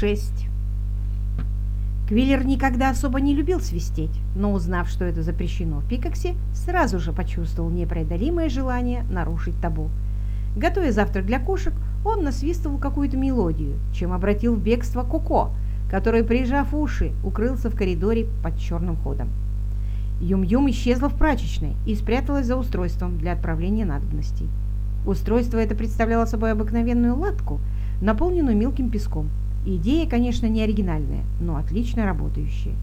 6. Квиллер никогда особо не любил свистеть, но узнав, что это запрещено в Пикаксе, сразу же почувствовал непреодолимое желание нарушить табу. Готовя завтрак для кошек, он насвистывал какую-то мелодию, чем обратил в бегство Коко, который, прижав уши, укрылся в коридоре под черным ходом. Юм-Юм исчезла в прачечной и спряталась за устройством для отправления надобностей. Устройство это представляло собой обыкновенную латку, наполненную мелким песком. Идея, конечно, не оригинальная, но отлично работающая.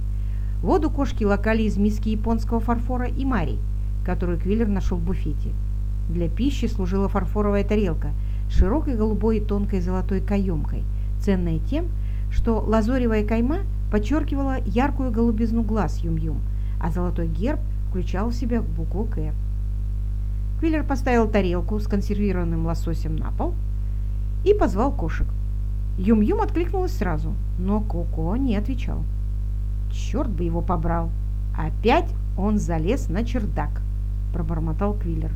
Воду кошки локали из миски японского фарфора и мари, которую Квиллер нашел в буфете. Для пищи служила фарфоровая тарелка с широкой голубой и тонкой золотой каемкой, ценная тем, что лазоревая кайма подчеркивала яркую голубизну глаз Юм-Юм, а золотой герб включал в себя букву «К». Квиллер поставил тарелку с консервированным лососем на пол и позвал кошек. Юм-Юм откликнулась сразу, но Коко не отвечал. «Черт бы его побрал! Опять он залез на чердак!» – пробормотал Квиллер.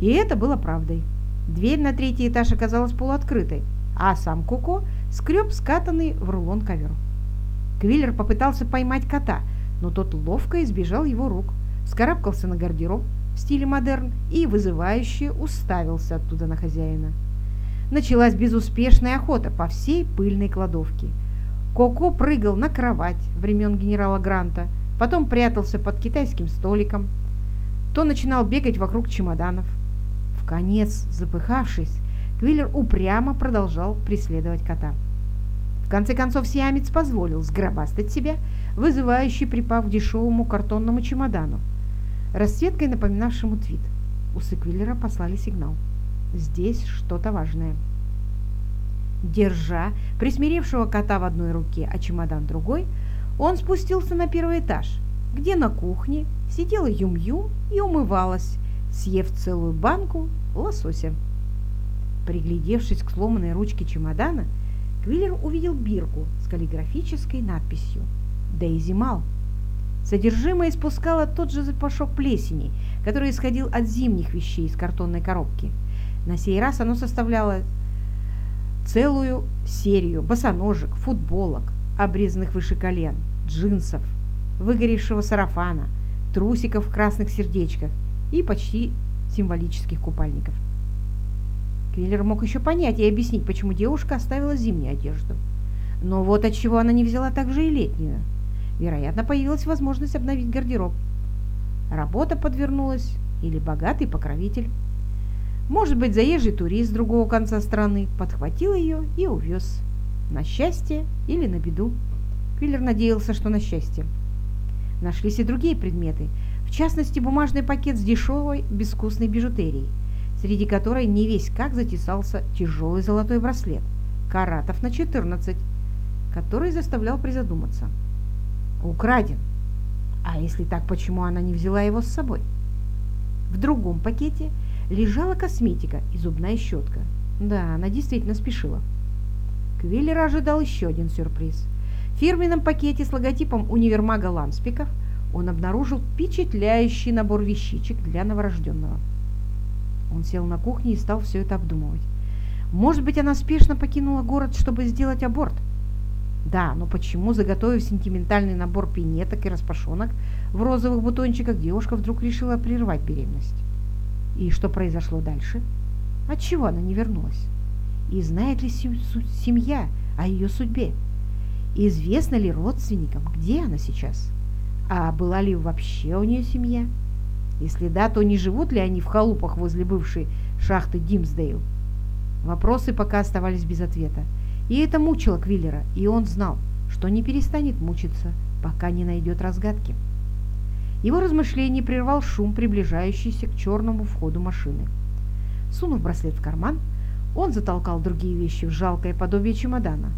И это было правдой. Дверь на третий этаж оказалась полуоткрытой, а сам Коко скреб скатанный в рулон ковер. Квиллер попытался поймать кота, но тот ловко избежал его рук, скарабкался на гардероб в стиле модерн и вызывающе уставился оттуда на хозяина началась безуспешная охота по всей пыльной кладовке. Коко прыгал на кровать времен генерала Гранта, потом прятался под китайским столиком, то начинал бегать вокруг чемоданов. В конец, запыхавшись, Квиллер упрямо продолжал преследовать кота. В конце концов, сиамец позволил сгробастать себя, вызывающий припав к дешевому картонному чемодану, расцветкой напоминавшему твит. Усы Квиллера послали сигнал. Здесь что-то важное. Держа присмиревшего кота в одной руке, а чемодан другой, он спустился на первый этаж, где на кухне сидела Юм-Юм и умывалась, съев целую банку лосося. Приглядевшись к сломанной ручке чемодана, Квиллер увидел бирку с каллиграфической надписью «Дейзи Мал». Содержимое испускало тот же запашок плесени, который исходил от зимних вещей из картонной коробки – на сей раз оно составляло целую серию босоножек, футболок, обрезанных выше колен, джинсов, выгоревшего сарафана, трусиков в красных сердечках и почти символических купальников. Квиллер мог еще понять и объяснить, почему девушка оставила зимнюю одежду. Но вот от чего она не взяла также и летнюю. Вероятно, появилась возможность обновить гардероб. Работа подвернулась или богатый покровитель. Может быть, заезжий турист с другого конца страны подхватил ее и увез. На счастье или на беду. Квиллер надеялся, что на счастье. Нашлись и другие предметы, в частности, бумажный пакет с дешевой, безвкусной бижутерией, среди которой не весь как затесался тяжелый золотой браслет, каратов на 14, который заставлял призадуматься. Украден. А если так, почему она не взяла его с собой? В другом пакете – лежала косметика и зубная щетка. Да, она действительно спешила. Квиллер ожидал еще один сюрприз. В фирменном пакете с логотипом универмага Ламспиков он обнаружил впечатляющий набор вещичек для новорожденного. Он сел на кухне и стал все это обдумывать. Может быть, она спешно покинула город, чтобы сделать аборт? Да, но почему, заготовив сентиментальный набор пинеток и распашонок в розовых бутончиках, девушка вдруг решила прервать беременность? И что произошло дальше? Отчего она не вернулась? И знает ли семья о ее судьбе? Известно ли родственникам, где она сейчас? А была ли вообще у нее семья? Если да, то не живут ли они в халупах возле бывшей шахты Димсдейл? Вопросы пока оставались без ответа. И это мучило Квиллера, и он знал, что не перестанет мучиться, пока не найдет разгадки. Его размышление прервал шум, приближающийся к черному входу машины. Сунув браслет в карман, он затолкал другие вещи в жалкое подобие чемодана.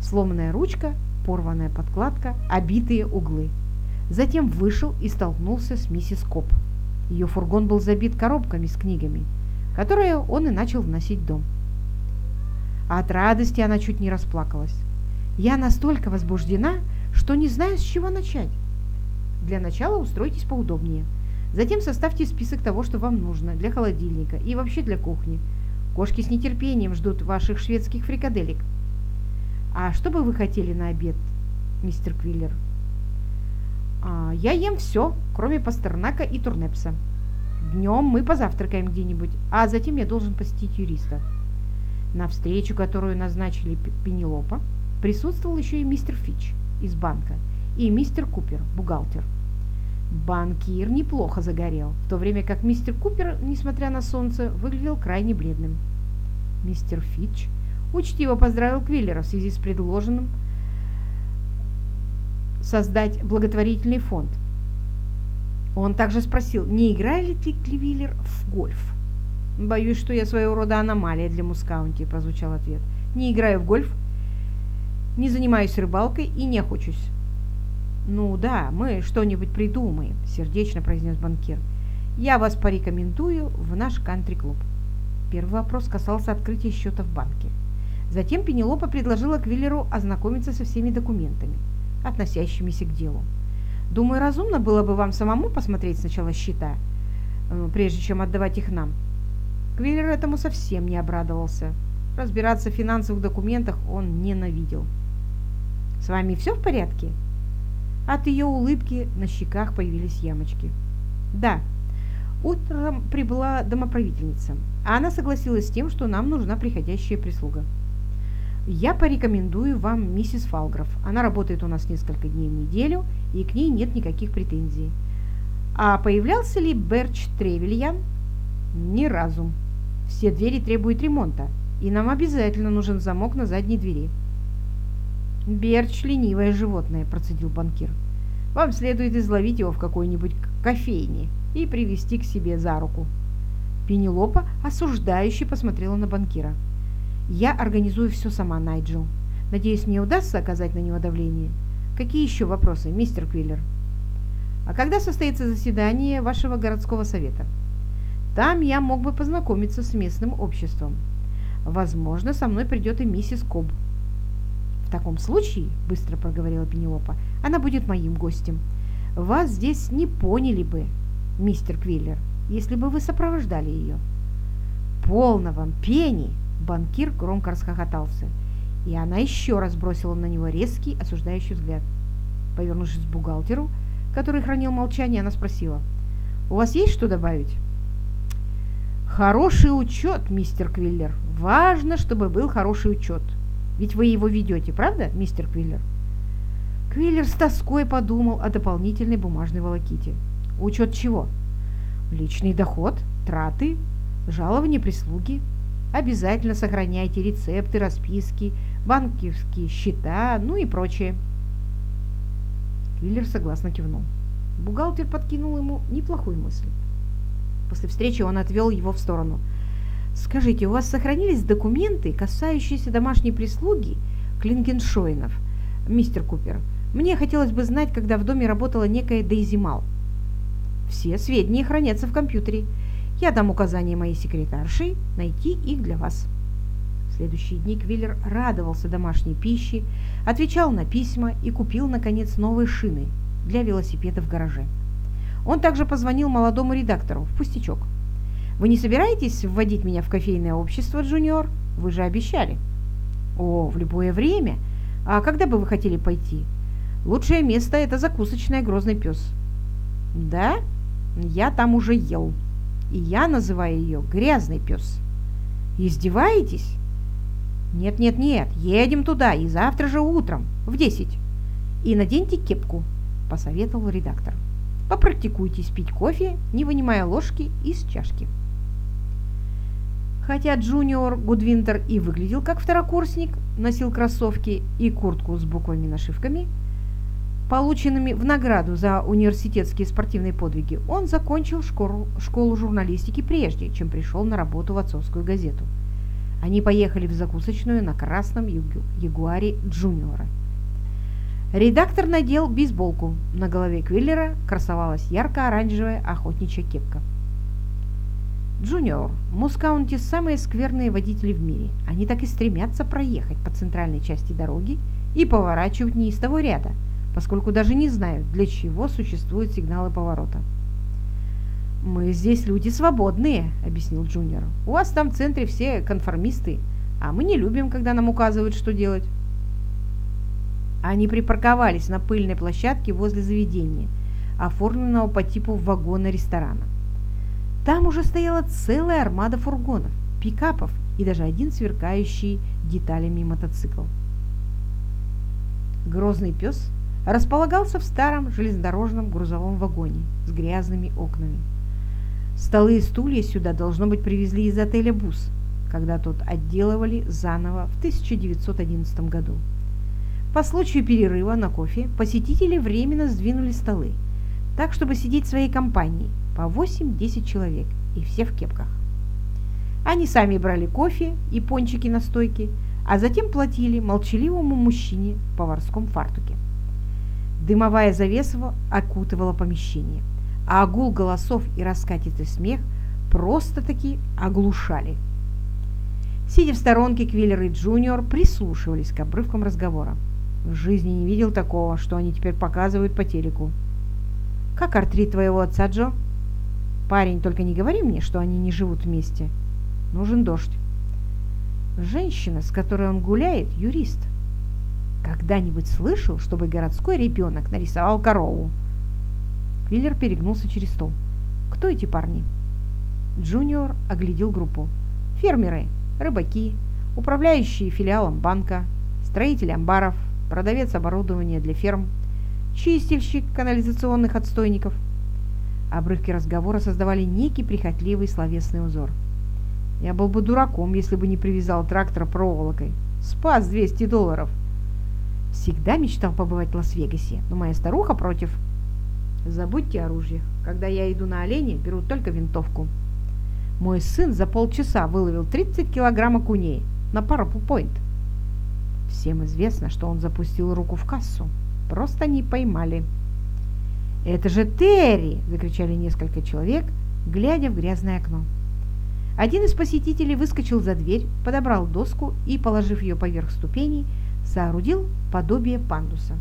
Сломанная ручка, порванная подкладка, обитые углы. Затем вышел и столкнулся с миссис Коп. Ее фургон был забит коробками с книгами, которые он и начал вносить в дом. От радости она чуть не расплакалась. «Я настолько возбуждена, что не знаю, с чего начать. Для начала устройтесь поудобнее. Затем составьте список того, что вам нужно для холодильника и вообще для кухни. Кошки с нетерпением ждут ваших шведских фрикаделек. А что бы вы хотели на обед, мистер Квиллер? А, я ем все, кроме пастернака и турнепса. Днем мы позавтракаем где-нибудь, а затем я должен посетить юриста. На встречу, которую назначили Пенелопа, присутствовал еще и мистер Фич из банка и мистер Купер, бухгалтер. Банкир неплохо загорел, в то время как мистер Купер, несмотря на солнце, выглядел крайне бледным. Мистер Фич учтиво поздравил Квиллера в связи с предложенным создать благотворительный фонд. Он также спросил, не играет ли Квиллер в гольф. «Боюсь, что я своего рода аномалия для Мускаунти», – прозвучал ответ. «Не играю в гольф, не занимаюсь рыбалкой и не охочусь». «Ну да, мы что-нибудь придумаем», – сердечно произнес банкир. «Я вас порекомендую в наш кантри-клуб». Первый вопрос касался открытия счета в банке. Затем Пенелопа предложила Квиллеру ознакомиться со всеми документами, относящимися к делу. «Думаю, разумно было бы вам самому посмотреть сначала счета, э, прежде чем отдавать их нам», Квиллер этому совсем не обрадовался. Разбираться в финансовых документах он ненавидел. «С вами все в порядке?» От ее улыбки на щеках появились ямочки. «Да, утром прибыла домоправительница, а она согласилась с тем, что нам нужна приходящая прислуга. Я порекомендую вам миссис Фалгров. Она работает у нас несколько дней в неделю, и к ней нет никаких претензий. А появлялся ли Берч Тревельян? Ни разу. Все двери требуют ремонта, и нам обязательно нужен замок на задней двери. «Берч – ленивое животное», – процедил банкир. «Вам следует изловить его в какой-нибудь кофейне и привести к себе за руку». Пенелопа осуждающе посмотрела на банкира. «Я организую все сама, Найджел. Надеюсь, мне удастся оказать на него давление. Какие еще вопросы, мистер Квиллер?» «А когда состоится заседание вашего городского совета?» Там я мог бы познакомиться с местным обществом. Возможно, со мной придет и миссис Коб. В таком случае, быстро проговорила Пенелопа, она будет моим гостем. Вас здесь не поняли бы, мистер Квиллер, если бы вы сопровождали ее. Полно вам, Пенни! Банкир громко расхохотался, и она еще раз бросила на него резкий, осуждающий взгляд. Повернувшись к бухгалтеру, который хранил молчание, она спросила, «У вас есть что добавить?» Хороший учет, мистер Квиллер. Важно, чтобы был хороший учет. Ведь вы его ведете, правда, мистер Квиллер? Квиллер с тоской подумал о дополнительной бумажной волоките. Учет чего? Личный доход, траты, жалование прислуги. Обязательно сохраняйте рецепты, расписки, банковские счета, ну и прочее. Квиллер согласно кивнул. Бухгалтер подкинул ему неплохую мысль. После встречи он отвел его в сторону. «Скажите, у вас сохранились документы, касающиеся домашней прислуги Клингеншойнов, мистер Купер? Мне хотелось бы знать, когда в доме работала некая Дейзи Мал. Все сведения хранятся в компьютере. Я дам указание моей секретарши найти их для вас». В следующие дни Квиллер радовался домашней пище, отвечал на письма и купил, наконец, новые шины для велосипеда в гараже. Он также позвонил молодому редактору в пустячок. «Вы не собираетесь вводить меня в кофейное общество, Джуниор? Вы же обещали». «О, в любое время. А когда бы вы хотели пойти?» «Лучшее место – это закусочная «Грозный пес». «Да? Я там уже ел. И я называю ее «Грязный пес». «Издеваетесь?» «Нет-нет-нет, едем туда, и завтра же утром, в десять. И наденьте кепку», – посоветовал редактор. Попрактикуйтесь пить кофе, не вынимая ложки из чашки. Хотя Джуниор Гудвинтер и выглядел как второкурсник, носил кроссовки и куртку с буквами нашивками, полученными в награду за университетские спортивные подвиги, он закончил школу, школу журналистики прежде, чем пришел на работу в отцовскую газету. Они поехали в закусочную на красном ягуаре Джуниора. Редактор надел бейсболку. На голове Квиллера красовалась ярко-оранжевая охотничья кепка. Джуниор, Мускаунти самые скверные водители в мире. Они так и стремятся проехать по центральной части дороги и поворачивать не из того ряда, поскольку даже не знают, для чего существуют сигналы поворота. «Мы здесь люди свободные», — объяснил Джуниор. «У вас там в центре все конформисты, а мы не любим, когда нам указывают, что делать». Они припарковались на пыльной площадке возле заведения, оформленного по типу вагона ресторана. Там уже стояла целая армада фургонов, пикапов и даже один сверкающий деталями мотоцикл. Грозный пес располагался в старом железнодорожном грузовом вагоне с грязными окнами. Столы и стулья сюда, должно быть, привезли из отеля «Бус», когда тот отделывали заново в 1911 году. По случаю перерыва на кофе посетители временно сдвинули столы, так, чтобы сидеть своей компанией по 8-10 человек, и все в кепках. Они сами брали кофе и пончики на стойке, а затем платили молчаливому мужчине в поварском фартуке. Дымовая завеса окутывала помещение, а гул голосов и раскатистый смех просто-таки оглушали. Сидя в сторонке, Квиллер и Джуниор прислушивались к обрывкам разговора. В жизни не видел такого, что они теперь показывают по телеку. «Как артрит твоего отца, Джо?» «Парень, только не говори мне, что они не живут вместе. Нужен дождь». «Женщина, с которой он гуляет, юрист». «Когда-нибудь слышал, чтобы городской ребенок нарисовал корову?» Квиллер перегнулся через стол. «Кто эти парни?» Джуниор оглядел группу. «Фермеры, рыбаки, управляющие филиалом банка, строители амбаров, продавец оборудования для ферм, чистильщик канализационных отстойников. Обрывки разговора создавали некий прихотливый словесный узор. Я был бы дураком, если бы не привязал трактор проволокой. Спас 200 долларов. Всегда мечтал побывать в Лас-Вегасе, но моя старуха против. Забудьте оружие. Когда я иду на оленя, беру только винтовку. Мой сын за полчаса выловил 30 килограмм окуней на Purple Point. Всем известно, что он запустил руку в кассу. Просто не поймали. «Это же Терри!» – закричали несколько человек, глядя в грязное окно. Один из посетителей выскочил за дверь, подобрал доску и, положив ее поверх ступеней, соорудил подобие пандуса.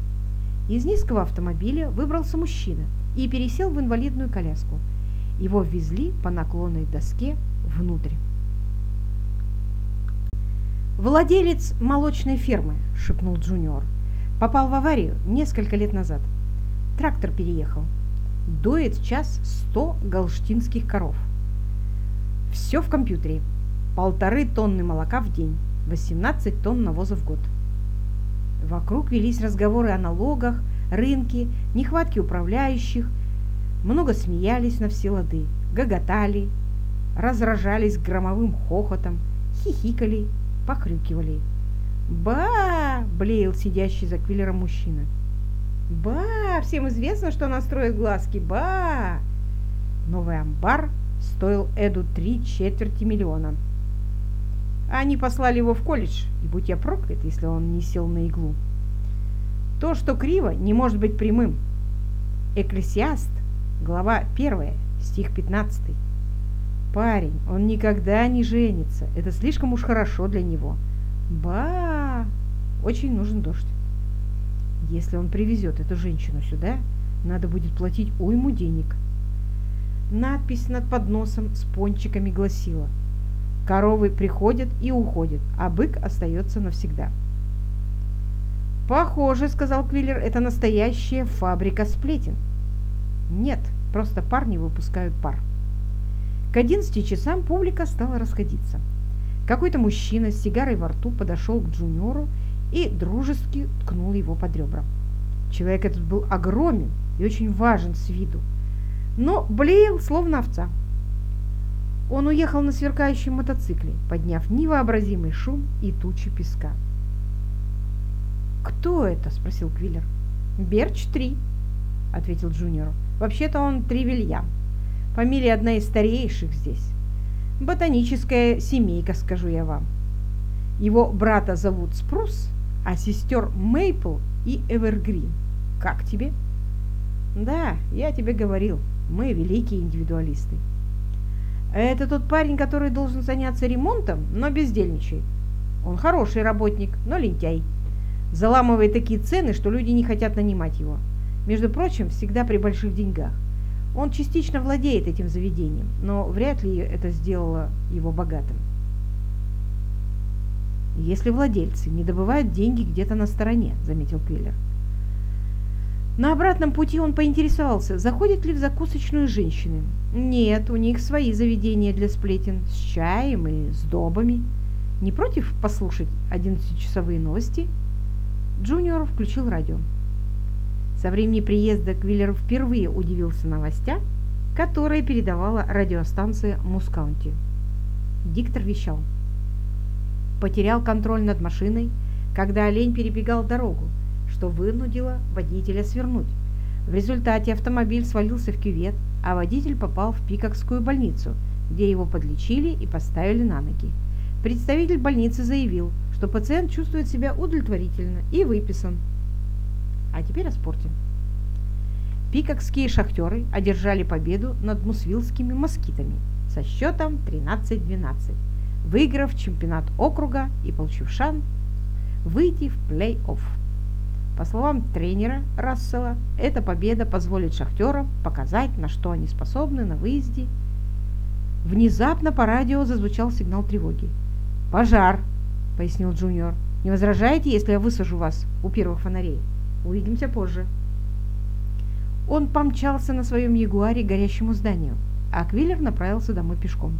Из низкого автомобиля выбрался мужчина и пересел в инвалидную коляску – его везли по наклонной доске внутрь. «Владелец молочной фермы», — шепнул Джуниор. «Попал в аварию несколько лет назад. Трактор переехал. Доит час сто галштинских коров. Все в компьютере. Полторы тонны молока в день, 18 тонн навоза в год. Вокруг велись разговоры о налогах, рынке, нехватке управляющих – много смеялись на все лады, гоготали, разражались громовым хохотом, хихикали, похрюкивали. «Ба!» – блеял сидящий за квиллером мужчина. «Ба! Всем известно, что она строит глазки! Ба!» Новый амбар стоил Эду три четверти миллиона. Они послали его в колледж, и будь я проклят, если он не сел на иглу. То, что криво, не может быть прямым. Экклесиаст Глава 1, стих 15. Парень, он никогда не женится. Это слишком уж хорошо для него. Ба! Очень нужен дождь. Если он привезет эту женщину сюда, надо будет платить уйму денег. Надпись над подносом с пончиками гласила «Коровы приходят и уходят, а бык остается навсегда». «Похоже, — сказал Квиллер, — это настоящая фабрика сплетен». Нет, просто парни выпускают пар. К 11 часам публика стала расходиться. Какой-то мужчина с сигарой во рту подошел к Джуниору и дружески ткнул его под ребра. Человек этот был огромен и очень важен с виду, но блеял, словно овца. Он уехал на сверкающем мотоцикле, подняв невообразимый шум и тучи песка. «Кто это?» – спросил Квиллер. «Берч-3», – ответил Джуниору. Вообще-то он Тревельян. Фамилия одна из старейших здесь. Ботаническая семейка, скажу я вам. Его брата зовут Спрус, а сестер Мейпл и Эвергрин. Как тебе? Да, я тебе говорил, мы великие индивидуалисты. Это тот парень, который должен заняться ремонтом, но бездельничает. Он хороший работник, но лентяй. Заламывает такие цены, что люди не хотят нанимать его. Между прочим, всегда при больших деньгах. Он частично владеет этим заведением, но вряд ли это сделало его богатым. если владельцы не добывают деньги где-то на стороне, заметил Квиллер. На обратном пути он поинтересовался, заходят ли в закусочную женщины. Нет, у них свои заведения для сплетен, с чаем и сдобами. Не против послушать 11-часовые новости? Джуниор включил радио. Со времени приезда Квиллер впервые удивился новостям, которые передавала радиостанция Мускаунти. Диктор вещал. Потерял контроль над машиной, когда олень перебегал дорогу, что вынудило водителя свернуть. В результате автомобиль свалился в кювет, а водитель попал в Пикокскую больницу, где его подлечили и поставили на ноги. Представитель больницы заявил, что пациент чувствует себя удовлетворительно и выписан. А теперь о спорте. Пикокские шахтеры одержали победу над мусвилскими москитами со счетом 13-12, выиграв чемпионат округа и получив шанс выйти в плей-офф. По словам тренера Рассела, эта победа позволит шахтерам показать, на что они способны на выезде. Внезапно по радио зазвучал сигнал тревоги. «Пожар!» – пояснил Джуниор. «Не возражаете, если я высажу вас у первых фонарей? Увидимся позже». Он помчался на своем ягуаре к горящему зданию, а Квиллер направился домой пешком.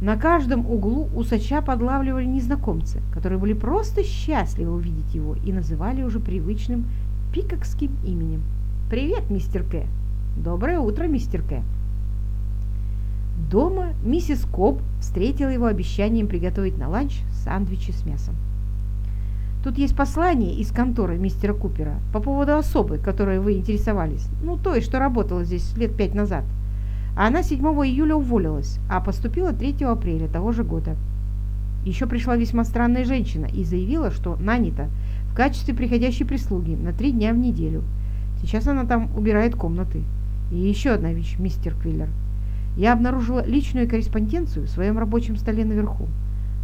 На каждом углу усача подлавливали незнакомцы, которые были просто счастливы увидеть его и называли уже привычным пикокским именем. «Привет, мистер К!» «Доброе утро, мистер К!» Дома миссис Коб встретила его обещанием приготовить на ланч сандвичи с мясом. Тут есть послание из конторы мистера Купера по поводу особы, которой вы интересовались, ну, той, что работала здесь лет пять назад – она 7 июля уволилась, а поступила 3 апреля того же года. Еще пришла весьма странная женщина и заявила, что нанята в качестве приходящей прислуги на три дня в неделю. Сейчас она там убирает комнаты. И еще одна вещь, мистер Квиллер. Я обнаружила личную корреспонденцию в своем рабочем столе наверху.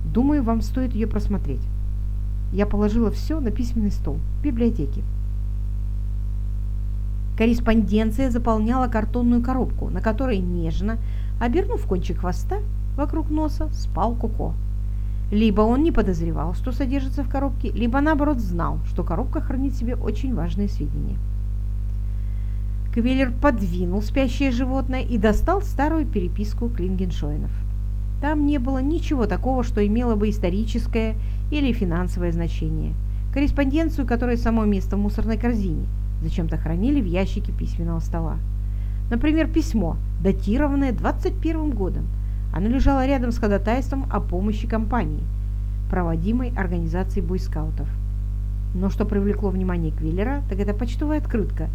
Думаю, вам стоит ее просмотреть. Я положила все на письменный стол в библиотеке. Корреспонденция заполняла картонную коробку, на которой нежно, обернув кончик хвоста вокруг носа, спал Коко. Либо он не подозревал, что содержится в коробке, либо наоборот знал, что коробка хранит в себе очень важные сведения. Квиллер подвинул спящее животное и достал старую переписку Клингеншоинов. Там не было ничего такого, что имело бы историческое или финансовое значение. Корреспонденцию, которая само место в мусорной корзине – зачем-то хранили в ящике письменного стола. Например, письмо, датированное 21 годом. Оно лежало рядом с ходатайством о помощи компании, проводимой организацией бойскаутов. Но что привлекло внимание Квиллера, так это почтовая открытка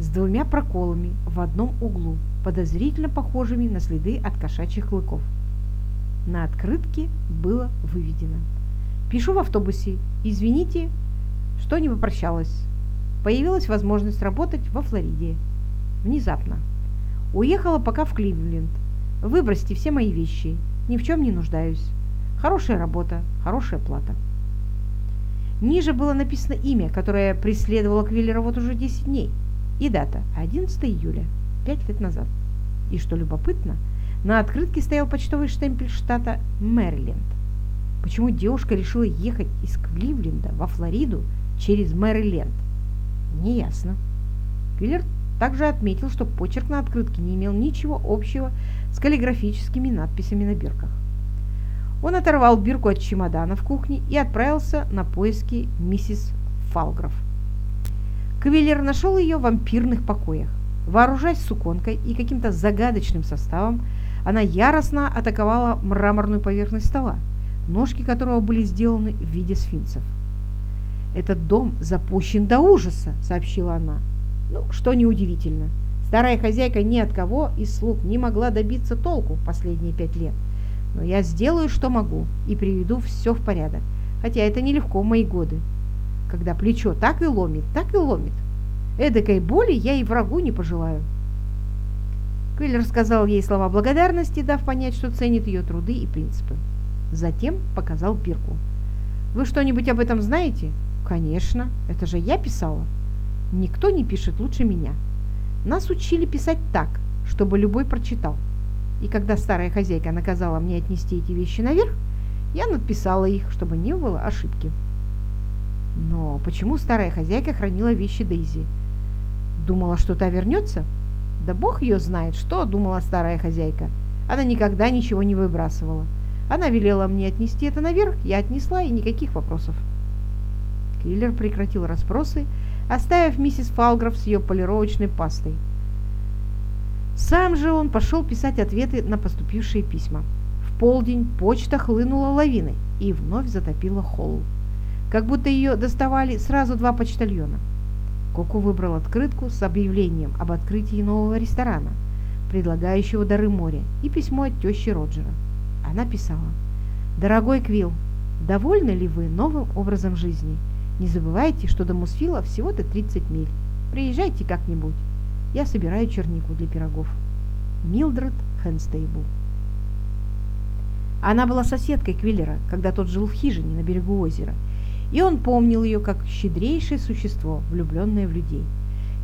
с двумя проколами в одном углу, подозрительно похожими на следы от кошачьих клыков. На открытке было выведено. «Пишу в автобусе. Извините, что не попрощалась появилась возможность работать во Флориде. Внезапно. Уехала пока в Кливленд. Выбросьте все мои вещи. Ни в чем не нуждаюсь. Хорошая работа, хорошая плата. Ниже было написано имя, которое преследовало Квиллера вот уже 10 дней. И дата – 11 июля, 5 лет назад. И что любопытно, на открытке стоял почтовый штемпель штата Мэриленд. Почему девушка решила ехать из Кливленда во Флориду через Мэриленд? Неясно. Квиллер также отметил, что почерк на открытке не имел ничего общего с каллиграфическими надписями на бирках. Он оторвал бирку от чемодана в кухне и отправился на поиски миссис Фалгров. Квиллер нашел ее в вампирных покоях. Вооружаясь суконкой и каким-то загадочным составом, она яростно атаковала мраморную поверхность стола, ножки которого были сделаны в виде сфинксов. «Этот дом запущен до ужаса», — сообщила она. Ну, что неудивительно. Старая хозяйка ни от кого из слуг не могла добиться толку последние пять лет. Но я сделаю, что могу, и приведу все в порядок. Хотя это нелегко в мои годы. Когда плечо так и ломит, так и ломит. Эдакой боли я и врагу не пожелаю. Квиллер сказал ей слова благодарности, дав понять, что ценит ее труды и принципы. Затем показал Бирку. «Вы что-нибудь об этом знаете?» Конечно, это же я писала. Никто не пишет лучше меня. Нас учили писать так, чтобы любой прочитал. И когда старая хозяйка наказала мне отнести эти вещи наверх, Я надписала их, чтобы не было ошибки. Но почему старая хозяйка хранила вещи Дейзи? Думала, что та вернется? Да бог ее знает, что думала старая хозяйка. Она никогда ничего не выбрасывала. Она велела мне отнести это наверх, я отнесла, и никаких вопросов. Киллер прекратил расспросы, оставив миссис Фалграф с ее полировочной пастой. Сам же он пошел писать ответы на поступившие письма. В полдень почта хлынула лавиной и вновь затопила холл. Как будто ее доставали сразу два почтальона. Коку выбрал открытку с объявлением об открытии нового ресторана, предлагающего дары моря, и письмо от тещи Роджера. Она писала, «Дорогой Квилл, довольны ли вы новым образом жизни? Не забывайте, что до Мусфила всего-то 30 миль. Приезжайте как-нибудь. Я собираю чернику для пирогов. Милдред Хэнстейбл. Она была соседкой Квиллера, когда тот жил в хижине на берегу озера, и он помнил ее как щедрейшее существо, влюбленное в людей.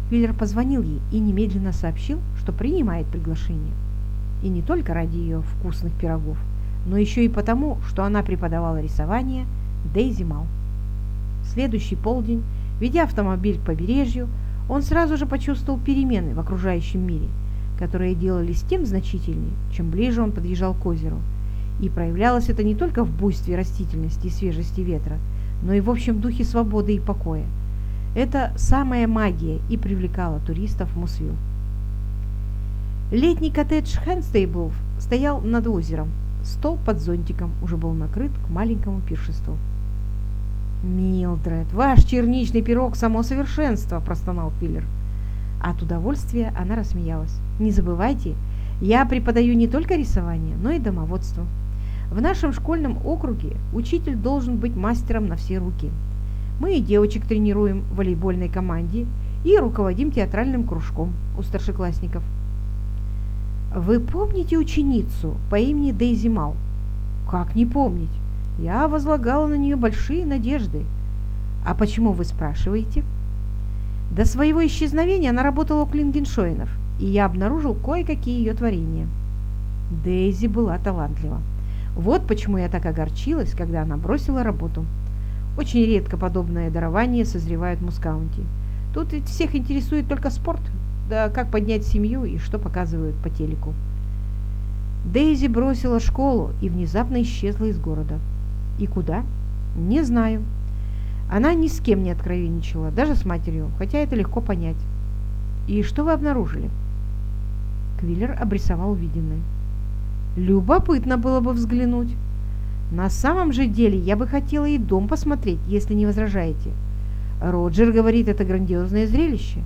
Квиллер позвонил ей и немедленно сообщил, что принимает приглашение. И не только ради ее вкусных пирогов, но еще и потому, что она преподавала рисование Дейзи Мал следующий полдень, ведя автомобиль к побережью, он сразу же почувствовал перемены в окружающем мире, которые делались тем значительнее, чем ближе он подъезжал к озеру. И проявлялось это не только в буйстве растительности и свежести ветра, но и в общем духе свободы и покоя. Это самая магия и привлекала туристов в Мусвилл. Летний коттедж Хэнстейблов стоял над озером. Стол под зонтиком уже был накрыт к маленькому пиршеству. «Милдред, ваш черничный пирог – само совершенство!» – простонал Пиллер. От удовольствия она рассмеялась. «Не забывайте, я преподаю не только рисование, но и домоводство. В нашем школьном округе учитель должен быть мастером на все руки. Мы и девочек тренируем в волейбольной команде и руководим театральным кружком у старшеклассников. Вы помните ученицу по имени Дейзи Мал? Как не помнить? Я возлагала на нее большие надежды. А почему вы спрашиваете? До своего исчезновения она работала у Клингеншоинов, и я обнаружил кое-какие ее творения. Дейзи была талантлива. Вот почему я так огорчилась, когда она бросила работу. Очень редко подобное дарование созревает в Мускаунте. Тут ведь всех интересует только спорт, да как поднять семью и что показывают по телеку. Дейзи бросила школу и внезапно исчезла из города. И куда? Не знаю. Она ни с кем не откровенничала, даже с матерью, хотя это легко понять. И что вы обнаружили? Квиллер обрисовал увиденное. Любопытно было бы взглянуть. На самом же деле я бы хотела и дом посмотреть, если не возражаете. Роджер говорит, это грандиозное зрелище.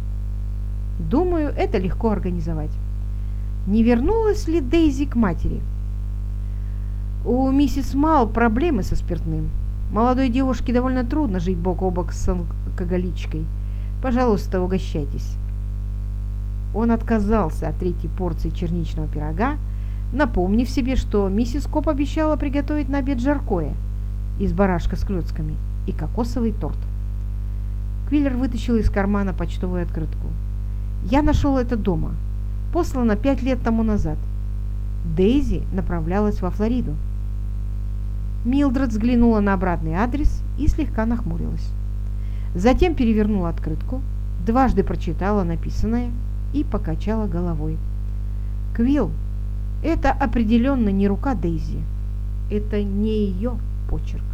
Думаю, это легко организовать. Не вернулась ли Дейзи к матери? У миссис Мал проблемы со спиртным. Молодой девушке довольно трудно жить бок о бок с алкоголичкой. Пожалуйста, угощайтесь. Он отказался от третьей порции черничного пирога, напомнив себе, что миссис Коп обещала приготовить на обед жаркое из барашка с клетками и кокосовый торт. Квиллер вытащил из кармана почтовую открытку. «Я нашел это дома. Послано пять лет тому назад. Дейзи направлялась во Флориду. Милдред взглянула на обратный адрес и слегка нахмурилась. Затем перевернула открытку, дважды прочитала написанное и покачала головой. «Квилл, это определенно не рука Дейзи. Это не ее почерк.